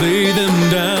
Lay them down.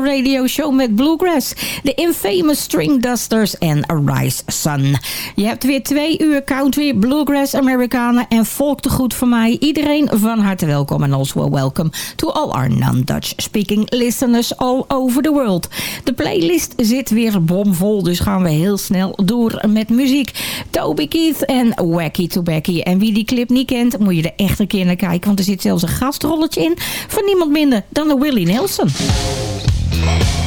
Radio Show met Bluegrass. De Infamous String Dusters en Rise Sun. Je hebt weer twee uur country, Bluegrass, Amerikanen en volk te goed voor mij. Iedereen van harte welkom en also welcome to all our non-Dutch speaking listeners all over the world. De playlist zit weer bomvol, dus gaan we heel snel door met muziek. Toby Keith en Wacky Becky. En wie die clip niet kent, moet je er echt een keer naar kijken, want er zit zelfs een gastrolletje in van niemand minder dan de Willie Nelson. Thank.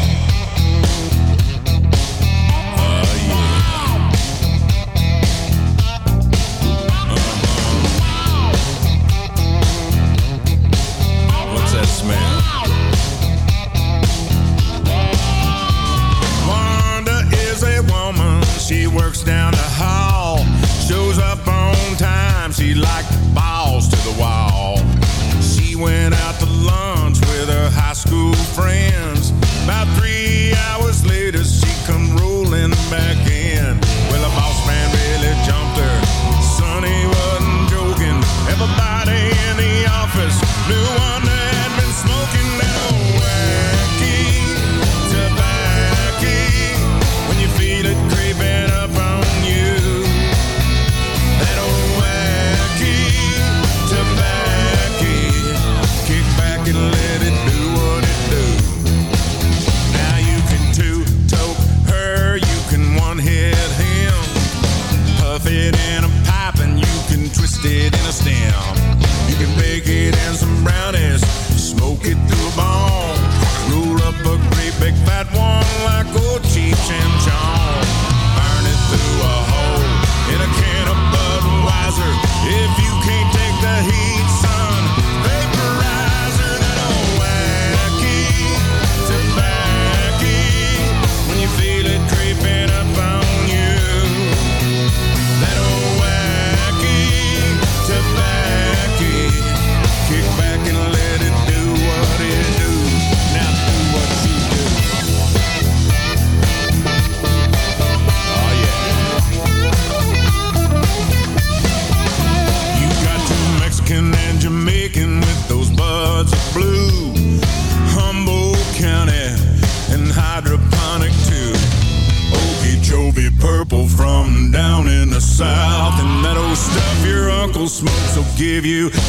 give you.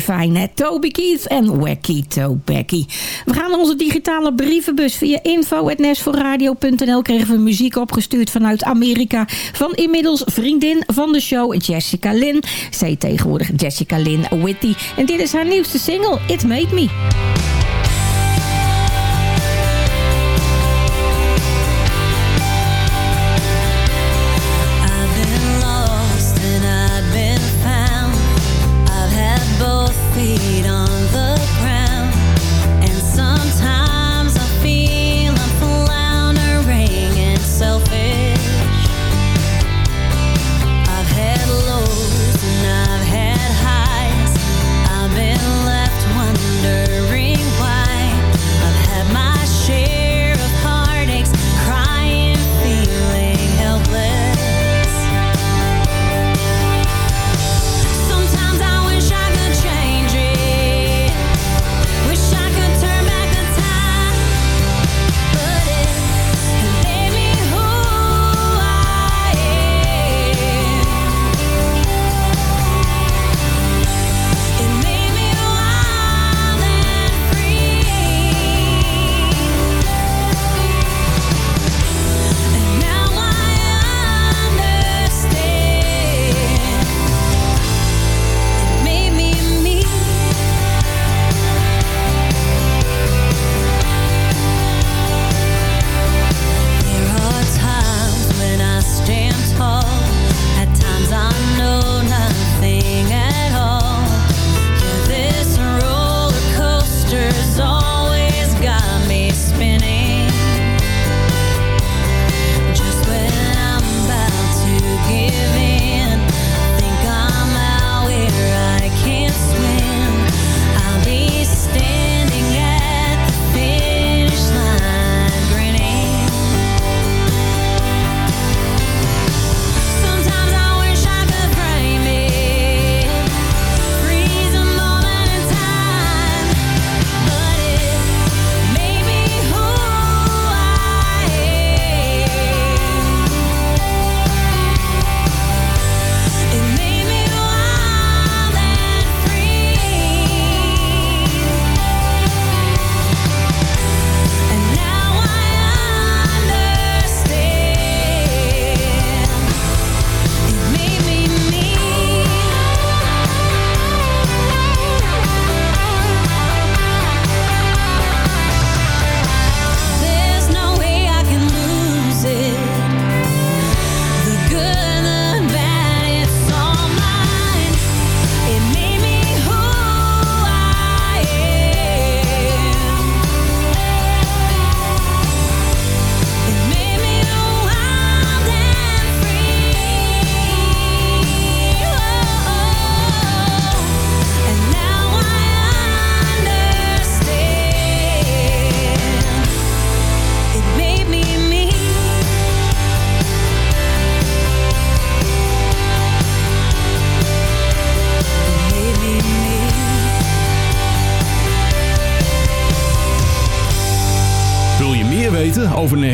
Fijne? Toby Keith en Wacky Tobacky. We gaan onze digitale brievenbus via info.nesforradio.nl krijgen we muziek opgestuurd vanuit Amerika van inmiddels vriendin van de show Jessica Lynn. Zij tegenwoordig Jessica Lynn Witty. En dit is haar nieuwste single, It Made Me.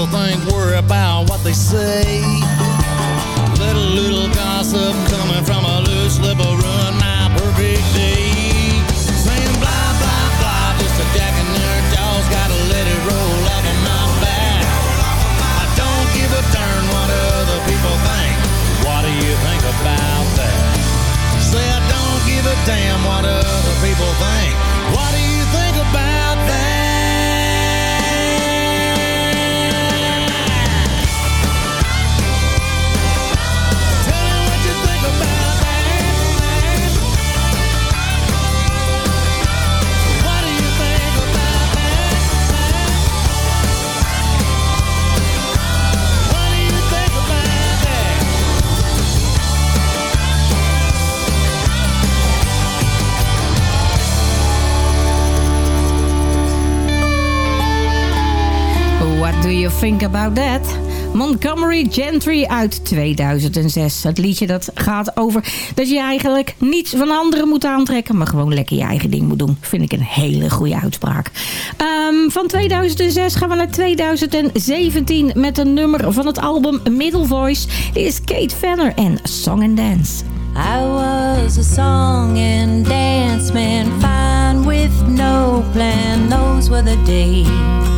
people think, worry about what they say. Little, little gossip coming from a loose lip will ruin my perfect day. Saying blah, blah, blah, just a jack and their jaws, gotta let it roll off of my back. I don't give a darn what other people think. What do you think about that? Say I don't give a damn what other Think About That. Montgomery Gentry uit 2006. Het liedje dat gaat over dat je eigenlijk niets van anderen moet aantrekken... maar gewoon lekker je eigen ding moet doen. Vind ik een hele goede uitspraak. Ehm, van 2006 gaan we naar 2017 met een nummer van het album Middle Voice. Dit is Kate Venner en Song and Dance. I was a song and dance man, fine with no plan. Those were the days.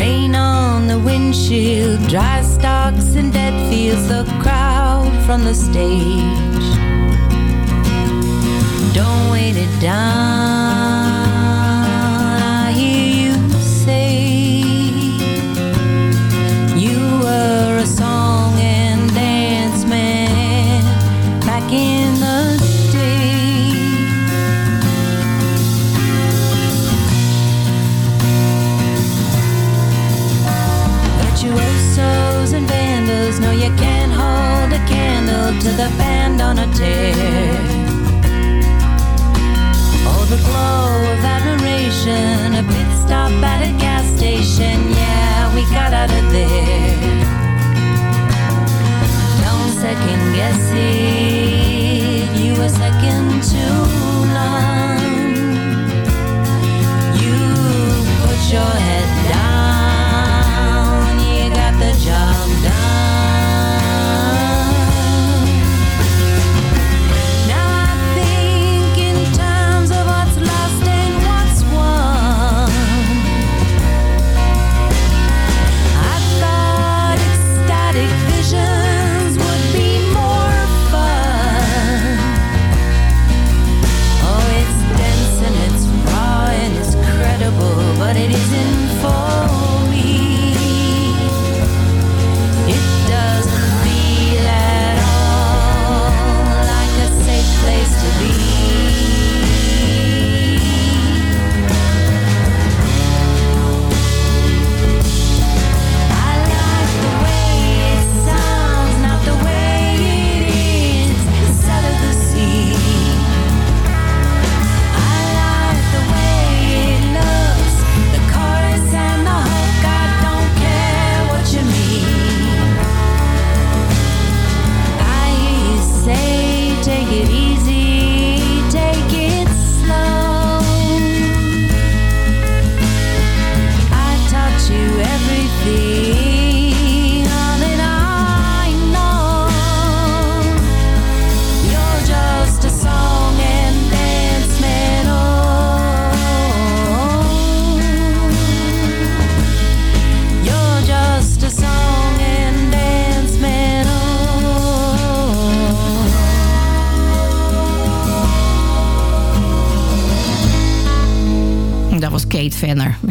Rain on the windshield, dry stalks and dead fields, the crowd from the stage. Don't wait it down.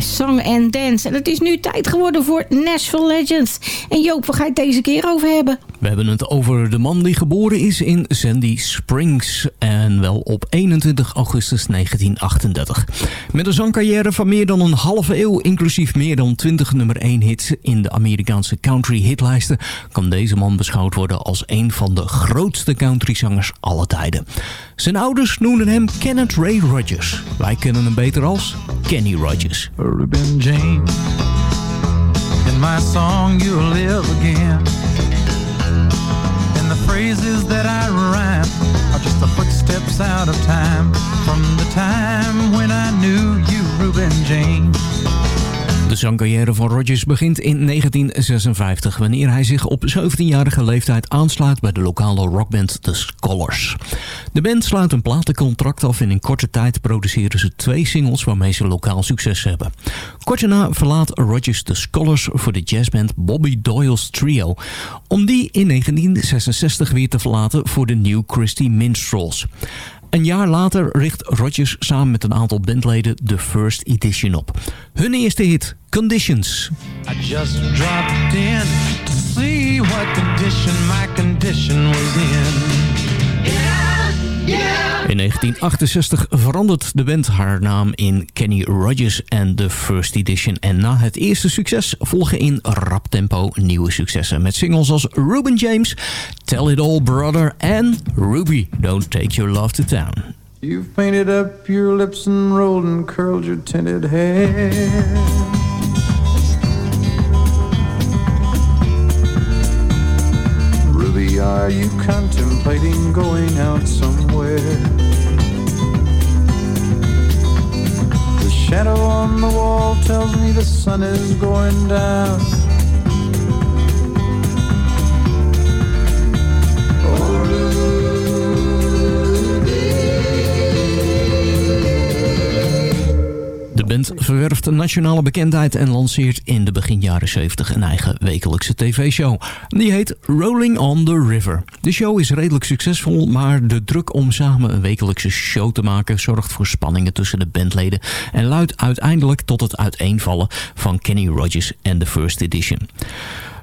Song and Dance. En het is nu tijd geworden voor Nashville Legends. En Joop, waar ga je het deze keer over hebben? We hebben het over de man die geboren is in Sandy Springs. En wel op 21 augustus 1938. Met een zangcarrière van meer dan een halve eeuw... inclusief meer dan 20 nummer 1 hits in de Amerikaanse country hitlijsten... kan deze man beschouwd worden als een van de grootste countryzangers aller tijden. Zijn ouders noemden hem Kenneth Ray Rogers. Wij kennen hem beter als Kenny Rogers. Ruben James. In my song you'll live again. And the phrases that I rhyme are just the footsteps out of time. From the time when I knew you, Ruben James. De zangcarrière van Rogers begint in 1956... wanneer hij zich op 17-jarige leeftijd aansluit bij de lokale rockband The Scholars. De band sluit een platencontract af en in korte tijd produceren ze twee singles... waarmee ze lokaal succes hebben. Kort daarna verlaat Rogers The Scholars voor de jazzband Bobby Doyle's Trio... om die in 1966 weer te verlaten voor de New Christie Minstrels. Een jaar later richt Rogers samen met een aantal bandleden de First Edition op. Hun eerste hit, Conditions. I just dropped in to see what condition my condition was in. In 1968 verandert de band haar naam in Kenny Rogers en The First Edition. En na het eerste succes volgen in rap tempo nieuwe successen. Met singles als Ruben James, Tell It All Brother en Ruby, Don't Take Your Love to Town. You've painted up your lips and rolled and curled your tinted hair. Are you contemplating going out somewhere? The shadow on the wall tells me the sun is going down. Band verwerft nationale bekendheid en lanceert in de begin jaren 70 een eigen wekelijkse tv-show. Die heet Rolling on the River. De show is redelijk succesvol, maar de druk om samen een wekelijkse show te maken zorgt voor spanningen tussen de bandleden en luidt uiteindelijk tot het uiteenvallen van Kenny Rogers en The First Edition.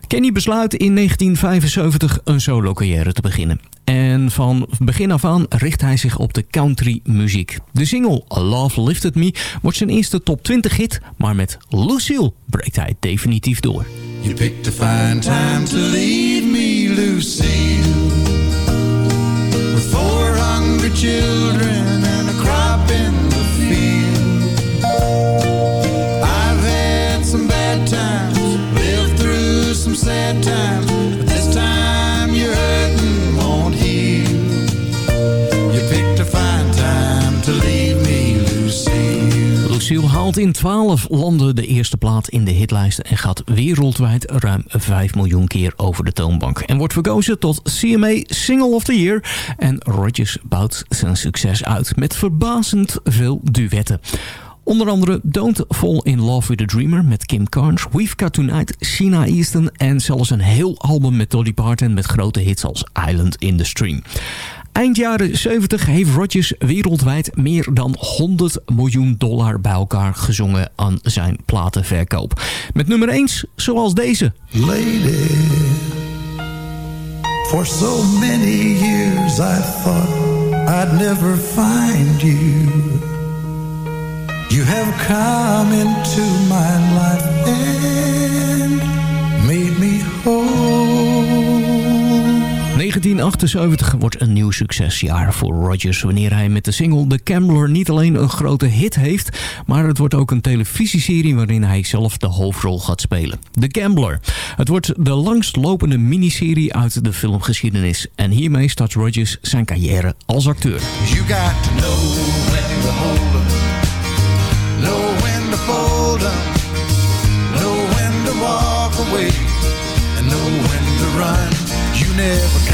Kenny besluit in 1975 een solo-carrière te beginnen. En van begin af aan richt hij zich op de country muziek. De single Love Lifted Me wordt zijn eerste top 20 hit, maar met Lucille breekt hij definitief door. You picked a fine time to leave me, Lucille. With four hungry children and a crop in the field. I've had some bad times, lived through some sad times, Lucille. Haalt in 12 landen de eerste plaat in de hitlijsten... en gaat wereldwijd ruim 5 miljoen keer over de toonbank. En wordt verkozen tot CMA Single of the Year. En Rodgers bouwt zijn succes uit met verbazend veel duetten. Onder andere Don't Fall in Love with a Dreamer met Kim Carnes... We've Got Tonight, Sheena Easton... en zelfs een heel album met Dolly Parton... met grote hits als Island in the Stream. Eind jaren 70 heeft Rodgers wereldwijd meer dan 100 miljoen dollar bij elkaar gezongen aan zijn platenverkoop. Met nummer 1 zoals deze. Lady, for so many years I thought I'd never find you. You have come into my life and made me whole. 1978 wordt een nieuw succesjaar voor Rodgers... wanneer hij met de single The Gambler niet alleen een grote hit heeft... maar het wordt ook een televisieserie waarin hij zelf de hoofdrol gaat spelen. The Gambler. Het wordt de langstlopende miniserie uit de filmgeschiedenis... en hiermee start Rodgers zijn carrière als acteur. You got to know when to hold know when to fold 'em, know when to walk away, and know when to run. You never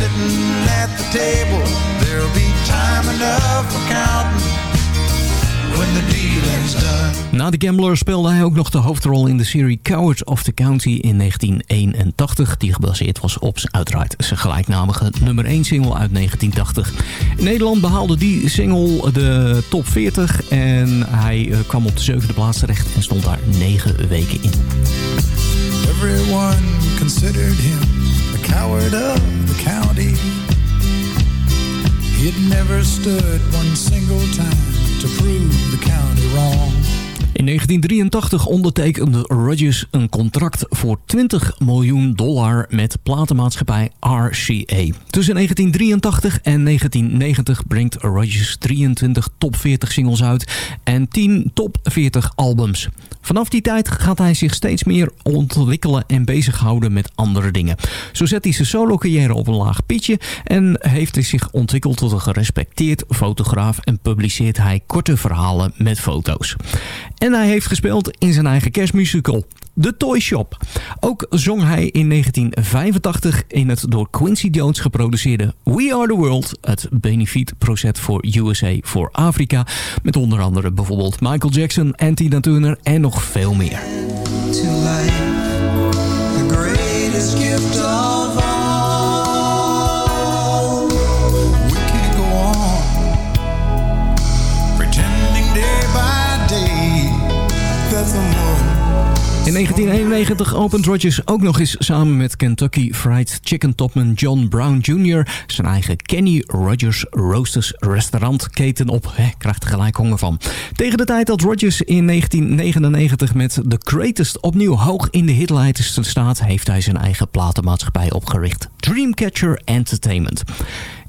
sitting at the table. There'll be time enough for counting when the dealing's done. Na The Gambler speelde hij ook nog de hoofdrol in de serie Coward of the County in 1981, die gebaseerd was op uiteraard zijn gelijknamige nummer 1 single uit 1980. In Nederland behaalde die single de top 40 en hij eh, kwam op de zevende plaats terecht en stond daar 9 weken in. Everyone considered him coward of the county. He'd never stood one single time to prove the county wrong. In 1983 ondertekende Rodgers een contract voor 20 miljoen dollar met platenmaatschappij RCA. Tussen 1983 en 1990 brengt Rodgers 23 top 40 singles uit en 10 top 40 albums. Vanaf die tijd gaat hij zich steeds meer ontwikkelen en bezighouden met andere dingen. Zo zet hij zijn solo-carrière op een laag pitje en heeft hij zich ontwikkeld tot een gerespecteerd fotograaf en publiceert hij korte verhalen met foto's. En hij heeft gespeeld in zijn eigen kerstmusical. The Toy Shop. Ook zong hij in 1985 in het door Quincy Jones geproduceerde We Are The World... het benefietproject voor USA voor Afrika... met onder andere bijvoorbeeld Michael Jackson en Tina Turner en nog veel meer. To In 1991 opent Rodgers ook nog eens samen met Kentucky Fried Chicken topman John Brown Jr. zijn eigen Kenny Rogers Roasters restaurantketen op. He, krijgt er gelijk honger van. Tegen de tijd dat Rodgers in 1999 met The Greatest opnieuw hoog in de hitlijst staat, heeft hij zijn eigen platenmaatschappij opgericht. Dreamcatcher Entertainment.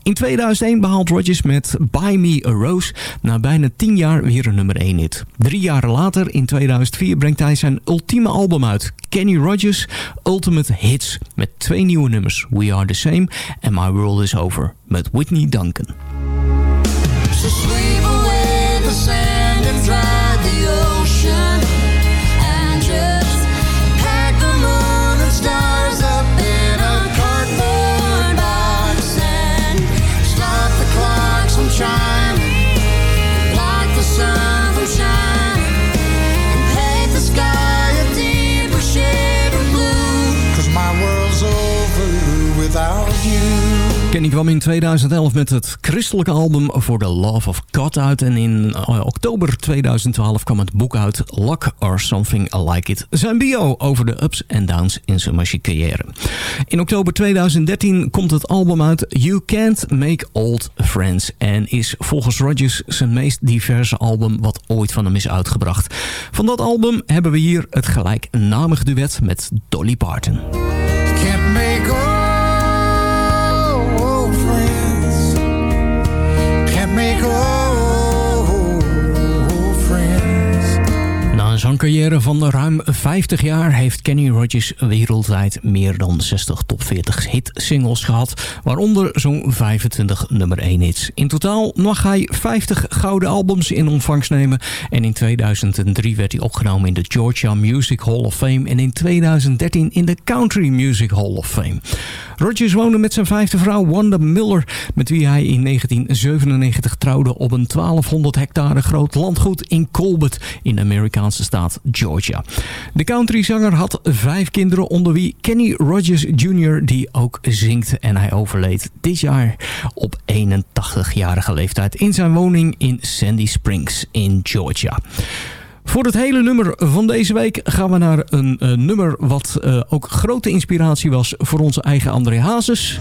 In 2001 behaalt Rodgers met Buy Me a Rose na bijna 10 jaar weer een nummer 1 hit. Drie jaar later, in 2004, brengt hij zijn ultieme album uit. Kenny Rogers Ultimate Hits. Met twee nieuwe nummers. We Are The Same en My World Is Over. Met Whitney Duncan. Kenny kwam in 2011 met het christelijke album For the Love of God uit. En in eh, oktober 2012 kwam het boek uit Luck or Something Like It. Zijn bio over de ups en downs in zijn muziekcarrière. In oktober 2013 komt het album uit You Can't Make Old Friends. En is volgens Rodgers zijn meest diverse album wat ooit van hem is uitgebracht. Van dat album hebben we hier het gelijknamige duet met Dolly Parton. Can't make een zangcarrière van ruim 50 jaar heeft Kenny Rogers wereldwijd meer dan 60 top 40 hit singles gehad, waaronder zo'n 25 nummer 1 hits. In totaal mag hij 50 gouden albums in ontvangst nemen en in 2003 werd hij opgenomen in de Georgia Music Hall of Fame en in 2013 in de Country Music Hall of Fame. Rogers woonde met zijn vijfde vrouw Wanda Miller, met wie hij in 1997 trouwde op een 1200 hectare groot landgoed in Colbert in de Amerikaanse staat Georgia. De countryzanger had vijf kinderen onder wie Kenny Rogers Jr. die ook zingt en hij overleed dit jaar op 81-jarige leeftijd in zijn woning in Sandy Springs in Georgia. Voor het hele nummer van deze week gaan we naar een eh, nummer wat eh, ook grote inspiratie was voor onze eigen André Hazes.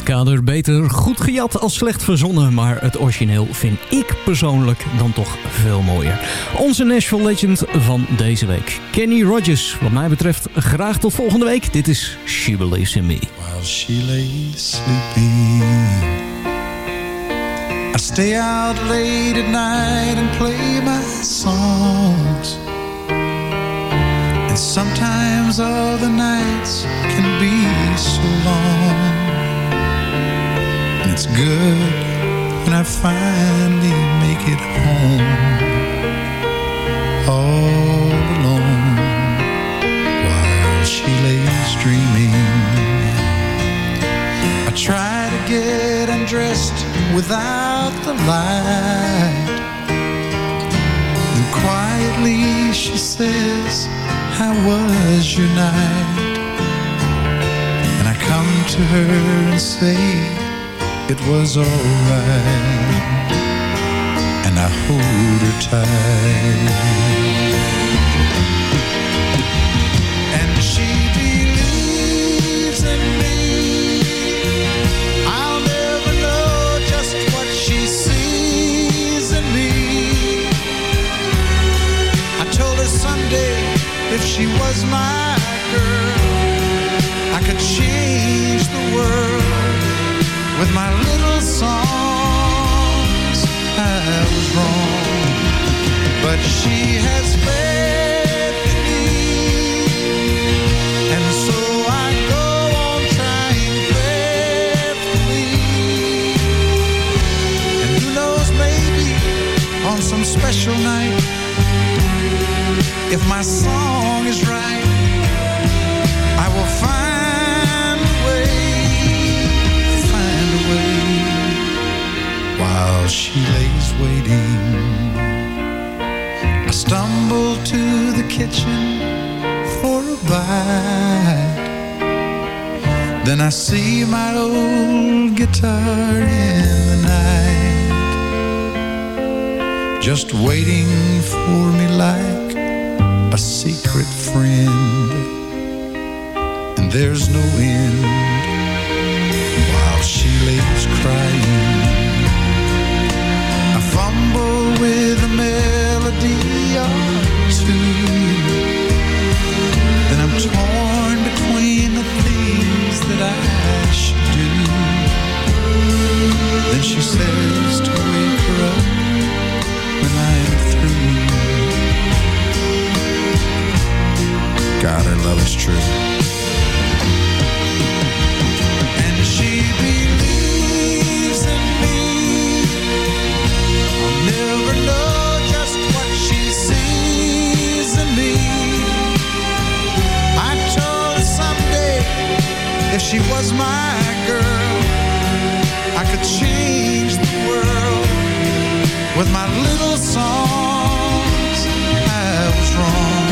Het kader beter goed gejat als slecht verzonnen, maar het origineel vind ik persoonlijk dan toch veel mooier. Onze Nashville Legend van deze week. Kenny Rogers, wat mij betreft graag tot volgende week. Dit is She Believes in Me. While sleeping I stay out late at night and play my songs And sometimes all the nights can be so long it's good when I finally make it home All alone While she lays dreaming I try to get undressed without the light. And quietly she says, How was your night? And I come to her and say, It was alright. And I hold her tight. And she believes in me. I'll never know just what she sees in me. I told her someday if she was my girl, I could change the world with my little songs. I was wrong, but she has faith in me, and so I go on trying faithfully. And who knows, maybe on some special night, if my song is waiting, I stumble to the kitchen for a bite. Then I see my old guitar in the night, just waiting for me like a secret friend. And there's no end she was my girl, I could change the world with my little songs. I was wrong,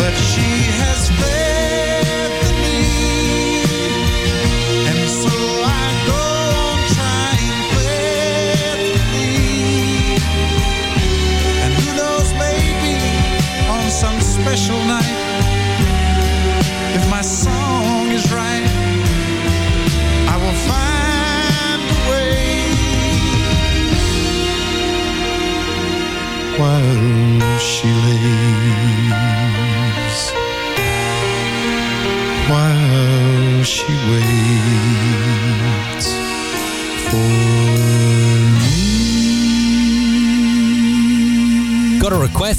but she has me, and so I go on trying. And who knows, maybe on some special night, if my song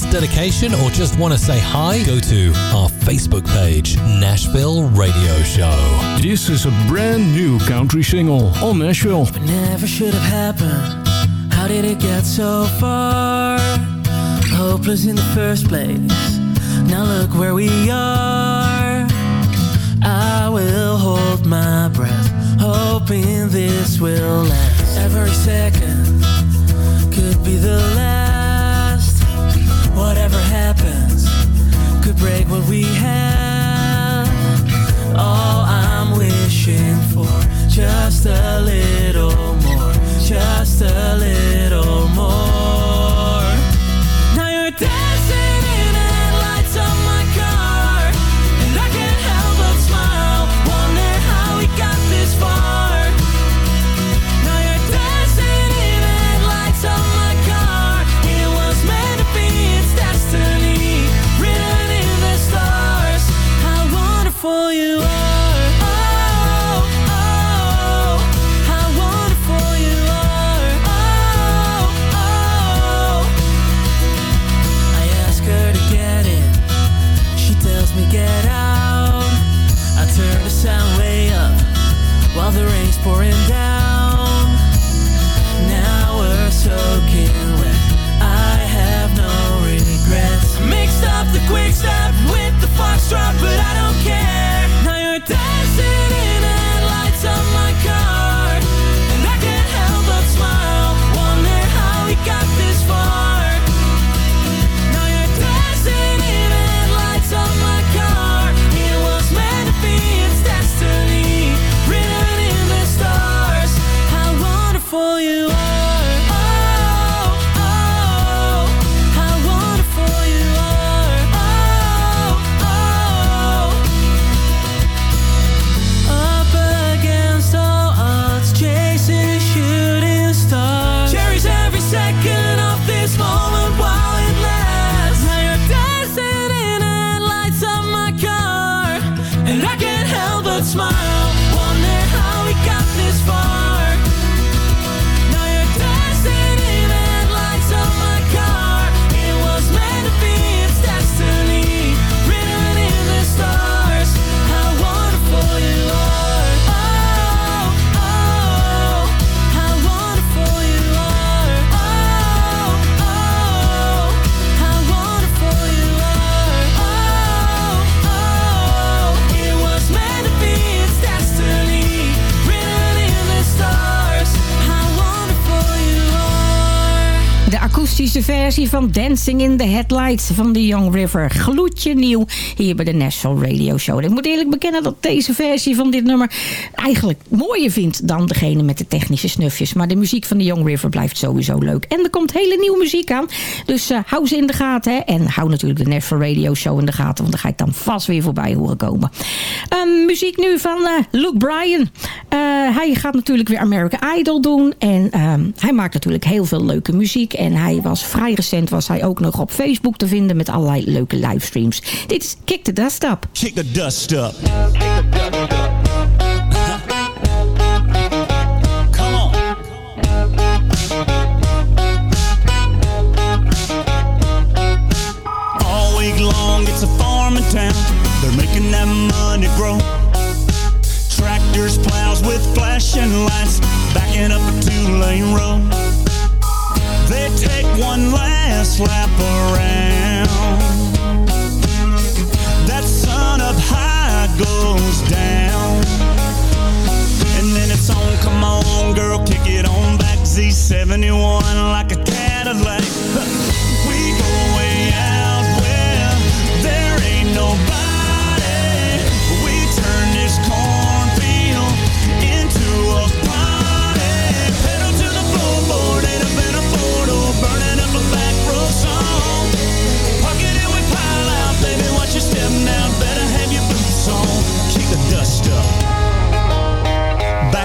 a dedication, or just want to say hi? Go to our Facebook page, Nashville Radio Show. This is a brand new country single on Nashville. Never should have happened. How did it get so far? Hopeless in the first place. Now look where we are. I will hold my breath, hoping this will last. Every second could be the last. Break what we have. All I'm wishing for, just a little more, just a little more. The rain's van Dancing in the Headlights van The Young River. Gloedje nieuw hier bij de National Radio Show. Ik moet eerlijk bekennen dat deze versie van dit nummer eigenlijk mooier vind dan degene met de technische snufjes. Maar de muziek van The Young River blijft sowieso leuk. En er komt hele nieuwe muziek aan. Dus eh, hou ze in de gaten. Hè. En hou natuurlijk de National Radio Show in de gaten. Want daar ga ik dan vast weer voorbij horen komen. Ehm, muziek nu van eh, Luke Bryan. Eh, hij gaat natuurlijk weer American Idol doen. En ehm, hij maakt natuurlijk heel veel leuke muziek. En hij was vrij recent was hij ook nog op Facebook te vinden met allerlei leuke livestreams. Dit is Kick the Dust Up. Kick the dust up. All week long, it's a farming town. They're making that money grow. Flashing lights, backing up a two-lane road. They take one last lap around. That sun up high goes down. And then it's on, come on, girl, kick it on back. Z71 like a Cadillac.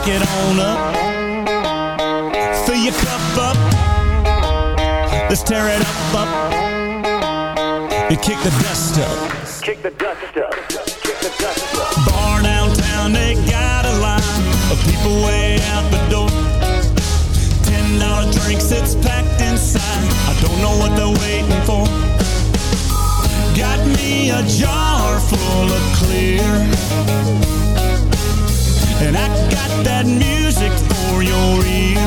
Back it on up. Fill your cup up. Let's tear it up, up. And kick the dust up. Kick the dust up. Kick the dust up. Bar downtown, they got a line of people way out the door. Ten dollar drinks, it's packed inside. I don't know what they're waiting for. Got me a jar full of clear. And I got that music for your ear.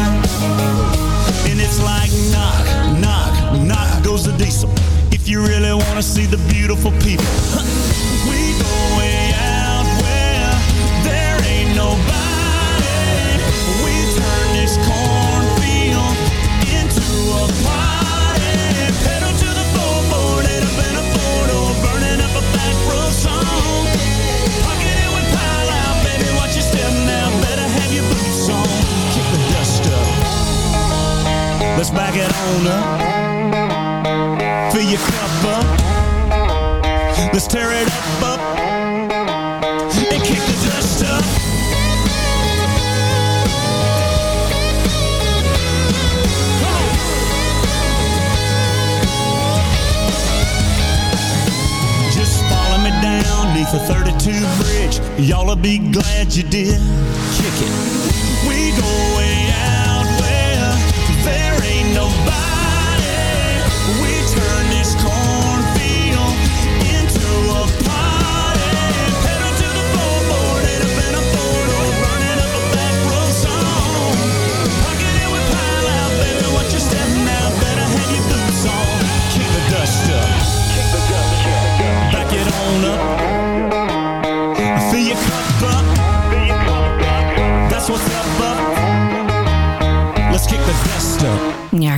And it's like knock, knock, knock goes the diesel. If you really wanna see the beautiful people, we go way out where there ain't nobody. Let's back it on up. Fill your cup up. Let's tear it up, up. And kick the dust up. Down the 32 bridge. Y'all'll be glad you did. Kick. We go way out where there nobody.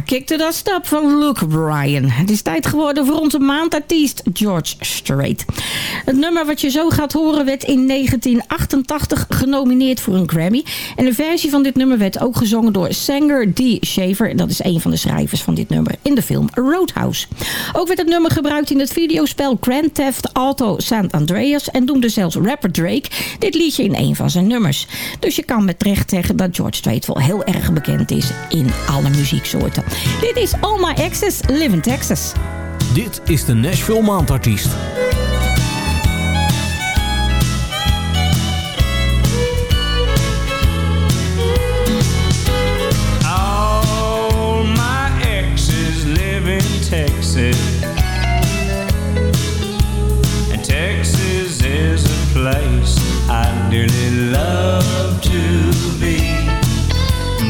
To the Stop van Luke Bryan. Het is tijd geworden voor onze maandartiest George Strait. Het nummer wat je zo gaat horen werd in 1988 genomineerd voor een Grammy. En een versie van dit nummer werd ook gezongen door Sanger D. Shaver. Dat is een van de schrijvers van dit nummer in de film Roadhouse. Ook werd het nummer gebruikt in het videospel Grand Theft Auto San Andreas. En noemde zelfs rapper Drake dit liedje in een van zijn nummers. Dus je kan met recht zeggen dat George Strait wel heel erg bekend is in alle muzieksoorten. Dit is All My Exes Live in Texas. Dit is de Nashville Maandartiest. dearly love to be.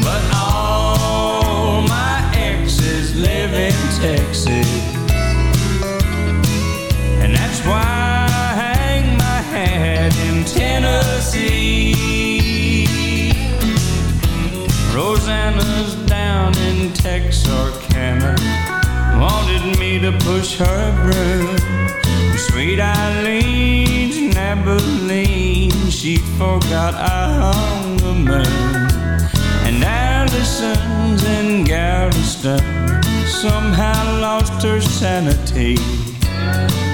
But all my exes live in Texas, and that's why I hang my hat in Tennessee. Rosanna's down in Texarkana, wanted me to push her brew. Sweet Eileen's Abilene she forgot I hung the moon. And Allison's in Galveston somehow lost her sanity.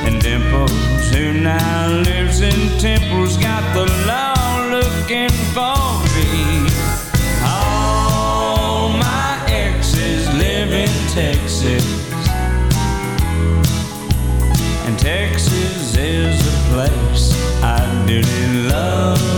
And Dimples, who now lives in Temple's got the law looking for me. All my exes live in Texas. And Texas is a place I really love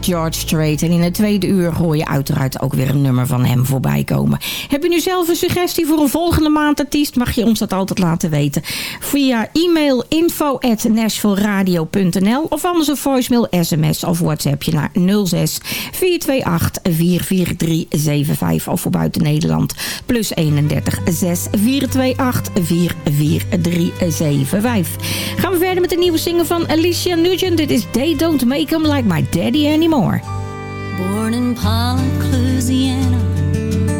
George Strait. En in het tweede uur hoor je uiteraard ook weer een nummer van hem voorbij komen. Heb je nu zelf een suggestie voor een volgende maandartiest? Mag je ons dat altijd laten weten. Via e-mail info at of anders een voicemail, sms of whatsappje naar 06 428 44375 of voor buiten Nederland plus 31 6 428 44375. Gaan we verder met de nieuwe single van Alicia Nugent. Dit is They Don't Make 'Em Like My Daddy Anymore. Born in Pollock, Louisiana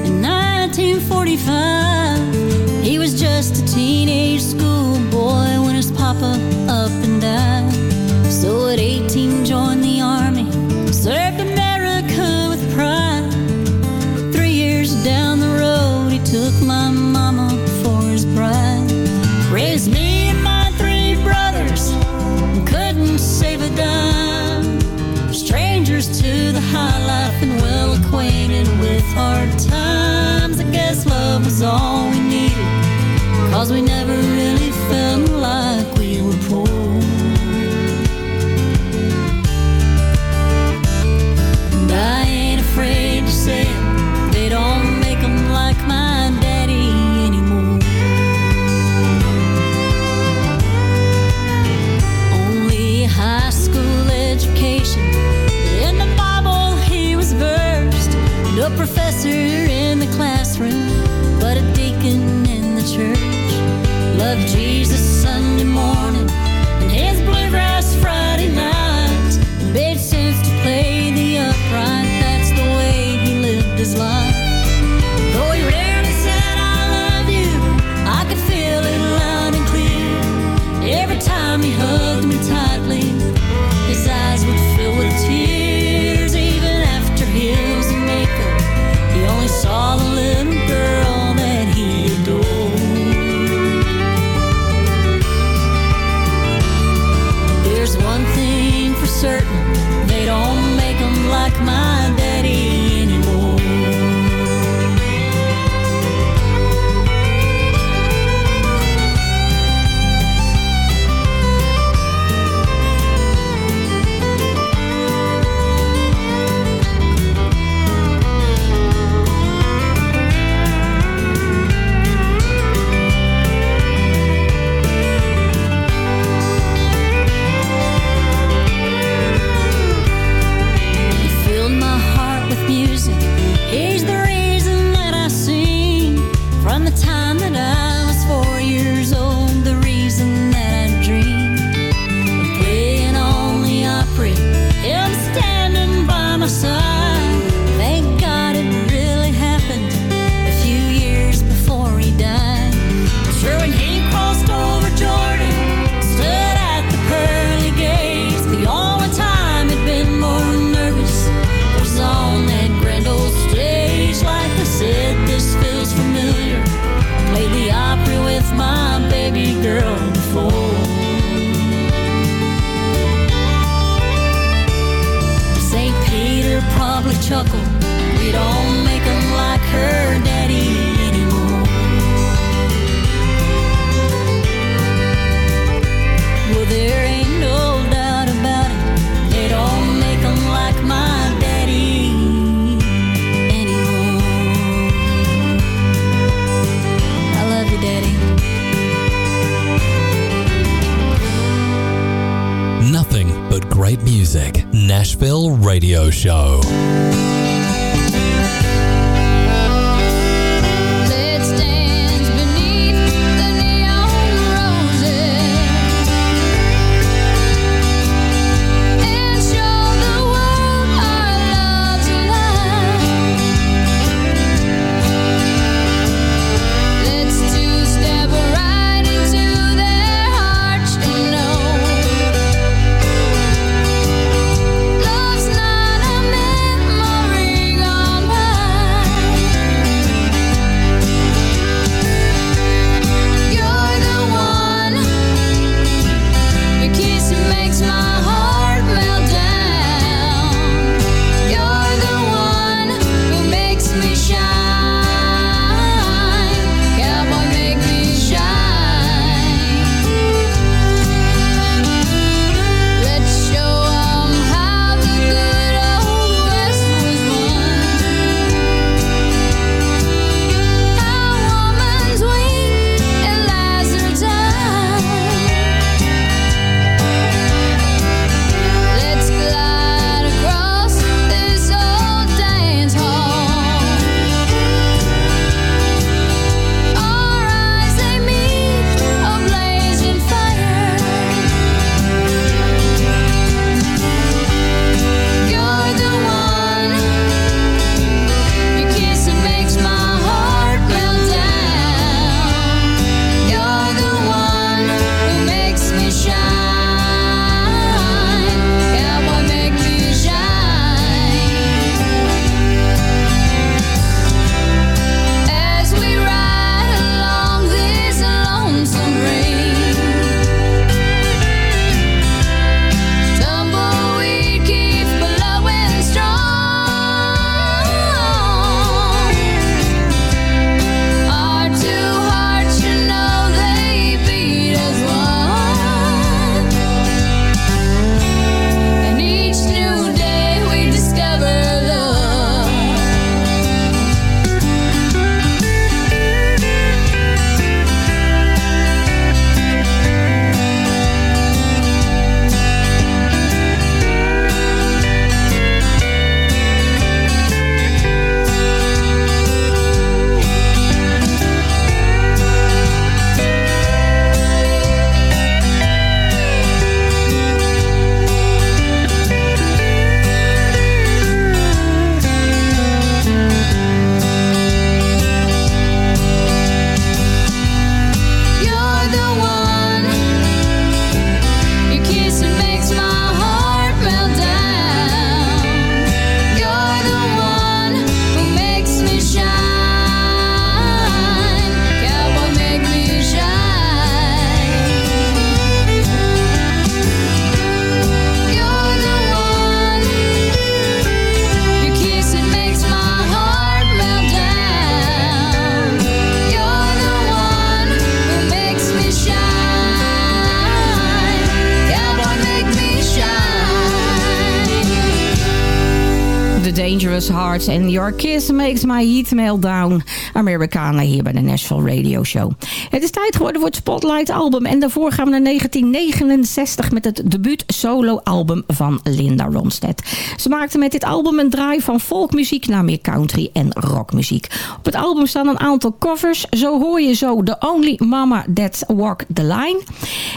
in 1945. He was just a teenage schoolboy when his papa up and died. So at 18 joined with hard times. I guess love was all we needed. Cause we never like mine. Hearts en Your Kiss Makes My Heat Melt Down. Amerikanen hier bij de Nashville Radio Show. Het is tijd geworden voor het Spotlight album. En daarvoor gaan we naar 1969 met het debuut solo album van Linda Ronstadt. Ze maakte met dit album een draai van folkmuziek naar meer country en rockmuziek. Op het album staan een aantal covers. Zo hoor je zo The Only Mama That Walk the Line.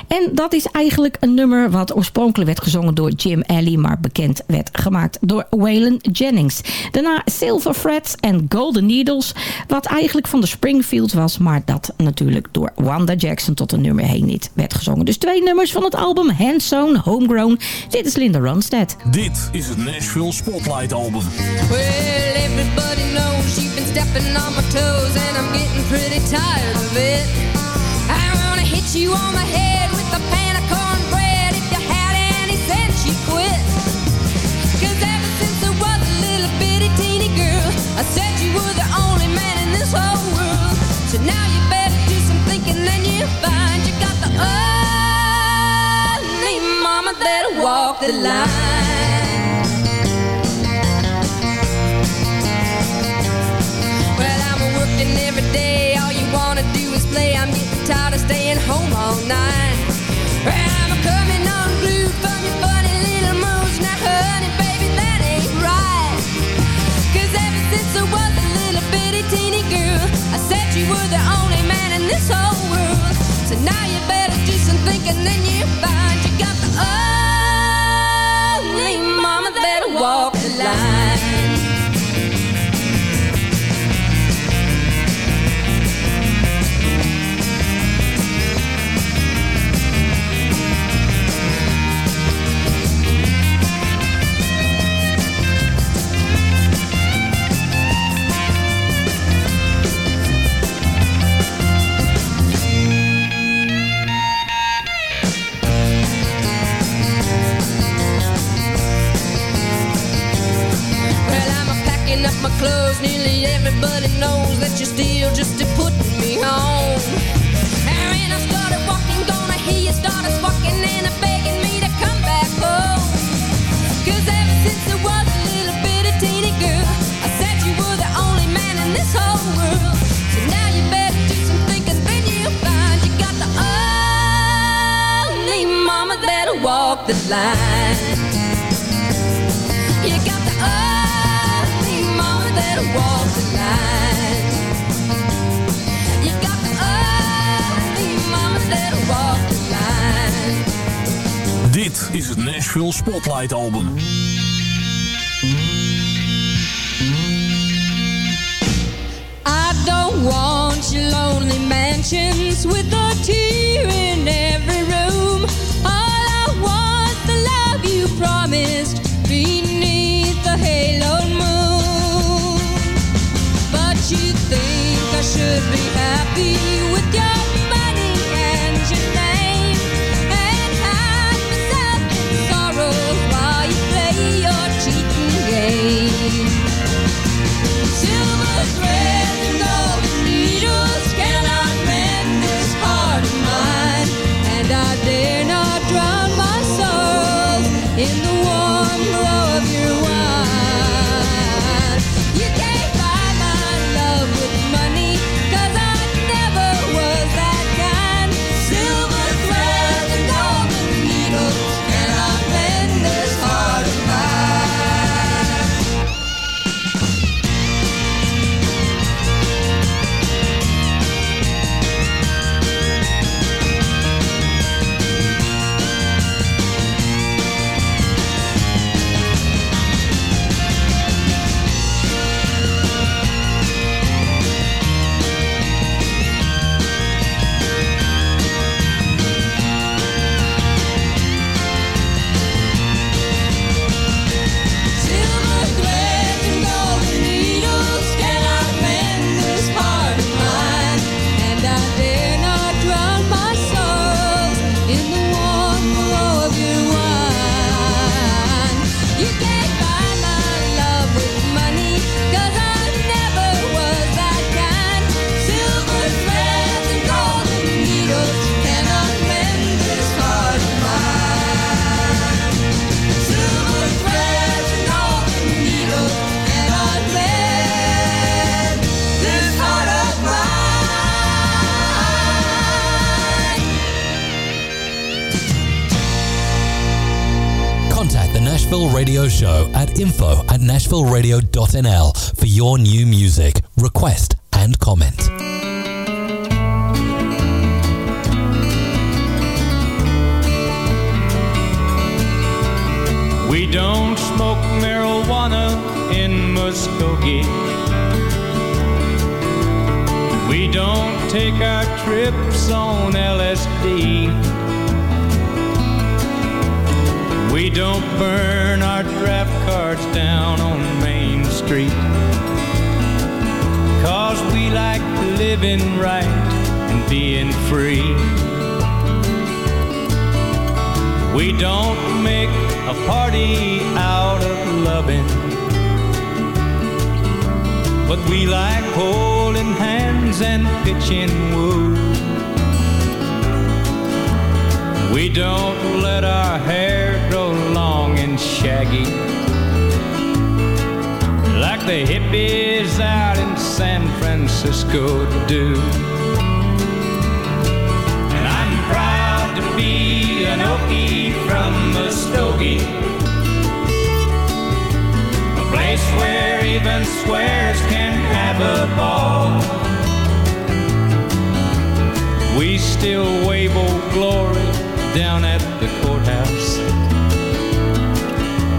En dat is eigenlijk een nummer wat oorspronkelijk werd gezongen door Jim Alley, maar bekend werd gemaakt door Waylon Jennings. Daarna Silver Frets en Golden Needles, wat eigenlijk van de Springfield was, maar dat natuurlijk door Wanda Jackson tot een nummer heen niet werd gezongen. Dus twee nummers van het album Hand Sewn, Homegrown. Dit is Linda Ronstadt. Dit is het Nashville Spotlight Album. Well, everybody knows you've been stepping on my toes, and I'm getting pretty tired of it. I wanna hit you on the head with a pan of cornbread. If you had any sense, you quit. 'Cause ever since there was a little bitty said you were the only man in this whole world. So now you better do some thinking, then you find you got the only mama that'll walk the line. Well, I'm working every day. All you wanna do is play. I'm getting tired of staying home all night. Well, I'm coming unglued from your funny little moves. Now, honey, baby, that ain't right. 'Cause ever since I was a little bitty teeny girl, I said you were the only man in this whole world. So now you better do some thinking, then you find walk the line. Nearly everybody knows that you're still just putting me on. And I started walking, gonna hear you started walking and begging me to come back home. 'Cause ever since I was a little bitty teeny girl, I said you were the only man in this whole world. So now you better do some thinking, then you find you got the only mama that'll walk the line. Dit is het Nashville Spotlight Album. I don't want your lonely mansions with a tear in every room. All I want the love you promised beneath the halo moon. But you think I should be happy with your out of loving. But we like holding hands and pitching woo. We don't let our hair grow long and shaggy. Like the hippies out in San Francisco do. And I'm proud to be an Okie from Muskogee. Place where even squares can have a ball. We still wave old glory down at the courthouse.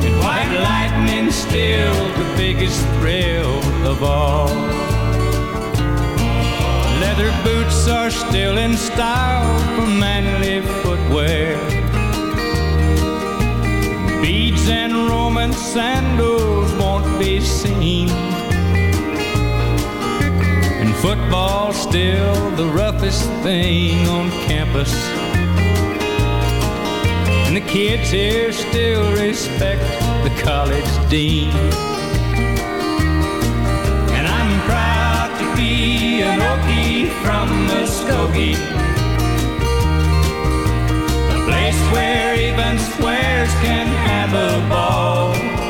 And white lightning still the biggest thrill of all. Leather boots are still in style for manly footwear. Beads and Roman sandals be seen. And football's still the roughest thing on campus. And the kids here still respect the college dean. And I'm proud to be an Okie from Muskogee. Place where even squares can have a ball.